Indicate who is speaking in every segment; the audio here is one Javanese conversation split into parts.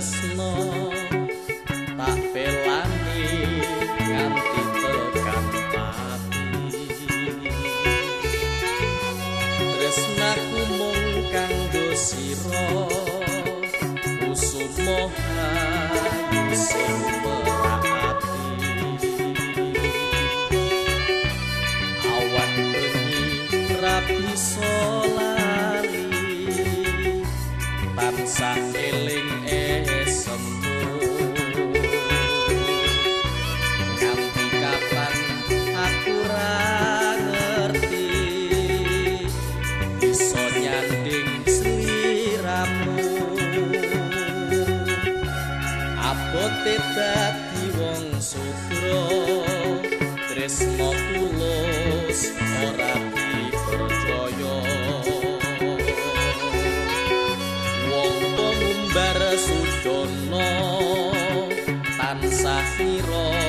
Speaker 1: tresno. Tak pelani nganti tekan pati tresnaku mung kanggo sira. Usumoha sing merati awan bengi rapi solali tansah abote dadi wong sutro tresno tulus ora dipercaya? Wong pengumbar sudono tansah sira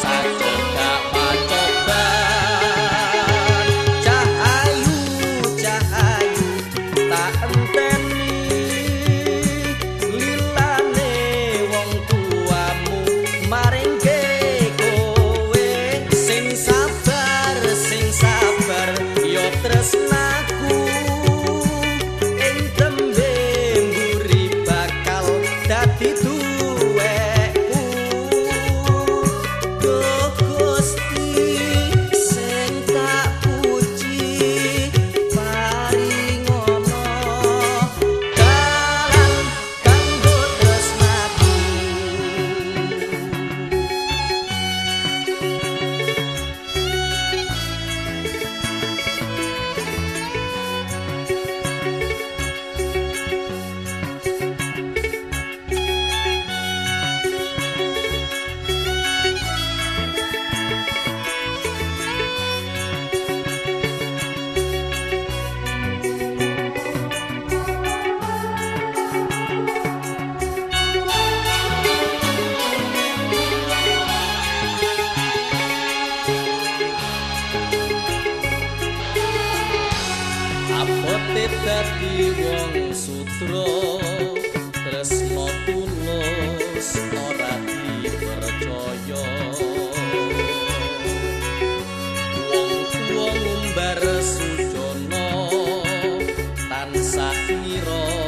Speaker 1: tansah abote dadi wong sutra tresno tulus ora dipercaya. Wong tuwa ngumbar sujana tansah ngira